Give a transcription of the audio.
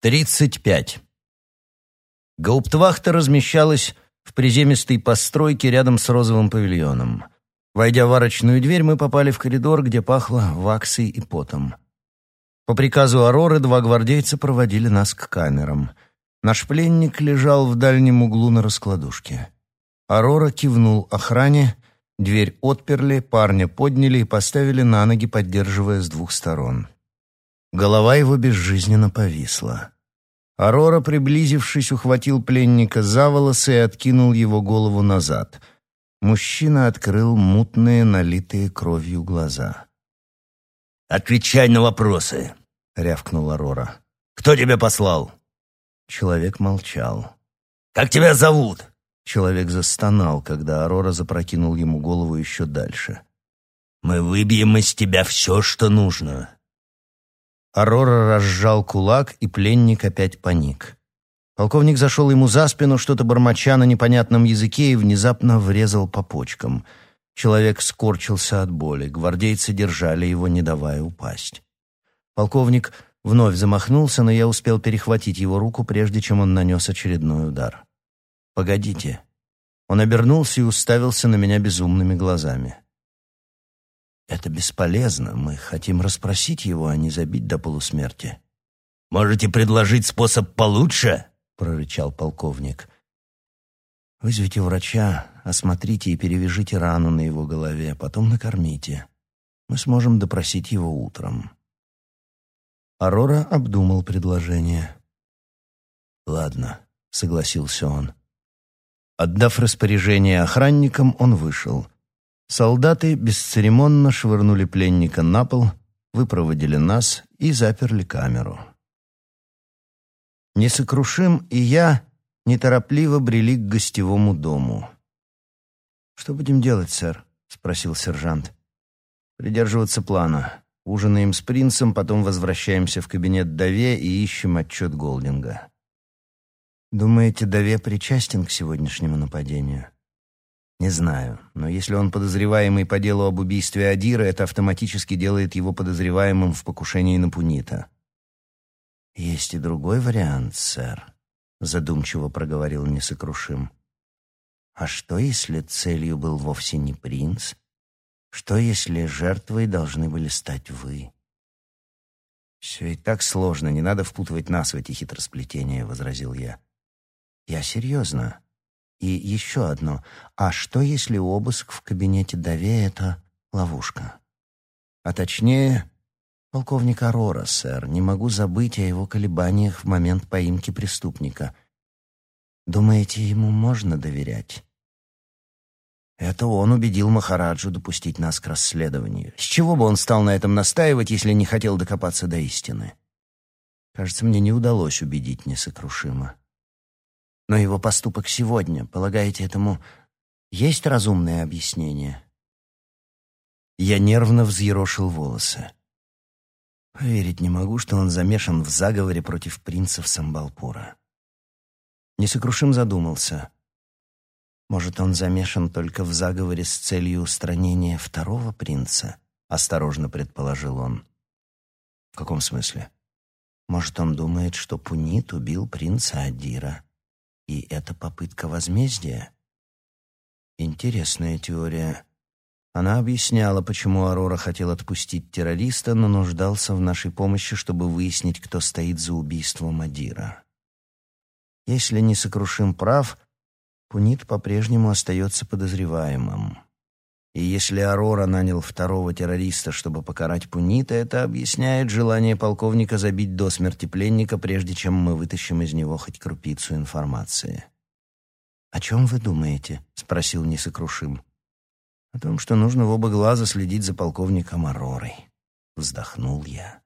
35. Гауптвахта размещалась в приземистой постройке рядом с розовым павильоном. Войдя в арочную дверь, мы попали в коридор, где пахло ваксой и потом. По приказу Ароры два гвардейца проводили нас к камерам. Наш пленник лежал в дальнем углу на раскладушке. Арора кивнул охране, дверь отперли, парня подняли и поставили на ноги, поддерживая с двух сторон. Голова его безжизненно повисла. Арора, приблизившись, ухватил пленника за волосы и откинул его голову назад. Мужчина открыл мутные, налитые кровью глаза. «Отвечай на вопросы!» — рявкнул Арора. «Кто тебя послал?» Человек молчал. «Как тебя зовут?» Человек застонал, когда Арора запрокинул ему голову еще дальше. «Мы выбьем из тебя все, что нужно. Арора разжал кулак, и пленник опять паник. Полковник зашел ему за спину, что-то бормоча на непонятном языке, и внезапно врезал по почкам. Человек скорчился от боли. Гвардейцы держали его, не давая упасть. Полковник вновь замахнулся, но я успел перехватить его руку, прежде чем он нанес очередной удар. «Погодите». Он обернулся и уставился на меня безумными глазами. Это бесполезно. Мы хотим расспросить его, а не забить до полусмерти. Можете предложить способ получше? прорычал полковник. Вызовите врача, осмотрите и перевяжите рану на его голове, потом накормите. Мы сможем допросить его утром. Арора обдумал предложение. Ладно, согласился он. Отдав распоряжение охранникам, он вышел. Солдаты бесцеремонно швырнули пленника на пол, выпроводили нас и заперли камеру. Несокрушим и я неторопливо брели к гостевому дому. «Что будем делать, сэр?» — спросил сержант. «Придерживаться плана. Ужинаем с принцем, потом возвращаемся в кабинет Даве и ищем отчет Голдинга». «Думаете, Даве причастен к сегодняшнему нападению?» Не знаю, но если он подозреваемый по делу об убийстве Адира, это автоматически делает его подозреваемым в покушении на Пунита. Есть и другой вариант, сэр, задумчиво проговорил несокрушим. А что, если целью был вовсе не принц? Что, если жертвой должны были стать вы? «Все и так сложно, не надо впутывать нас в эти хитросплетения», — возразил я. «Я серьезно. И еще одно. А что, если обыск в кабинете Даве — это ловушка? А точнее, полковник Арора, сэр. Не могу забыть о его колебаниях в момент поимки преступника. Думаете, ему можно доверять? Это он убедил Махараджу допустить нас к расследованию. С чего бы он стал на этом настаивать, если не хотел докопаться до истины? Кажется, мне не удалось убедить несокрушимо. Но его поступок сегодня, полагаете, этому есть разумное объяснение? Я нервно взъерошил волосы. Поверить не могу, что он замешан в заговоре против принцев Самбалпура. Несокрушим задумался. Может, он замешан только в заговоре с целью устранения второго принца? Осторожно предположил он. В каком смысле? Может, он думает, что Пунит убил принца Адира? И это попытка возмездия? Интересная теория. Она объясняла, почему Арора хотел отпустить террориста, но нуждался в нашей помощи, чтобы выяснить, кто стоит за убийством Адира. Если несокрушим прав, Пунит по-прежнему остается подозреваемым. И если Арора нанял второго террориста, чтобы покарать Пунита, это объясняет желание полковника забить до смерти пленника, прежде чем мы вытащим из него хоть крупицу информации. «О чем вы думаете?» — спросил несокрушим. «О том, что нужно в оба глаза следить за полковником Аророй». Вздохнул я.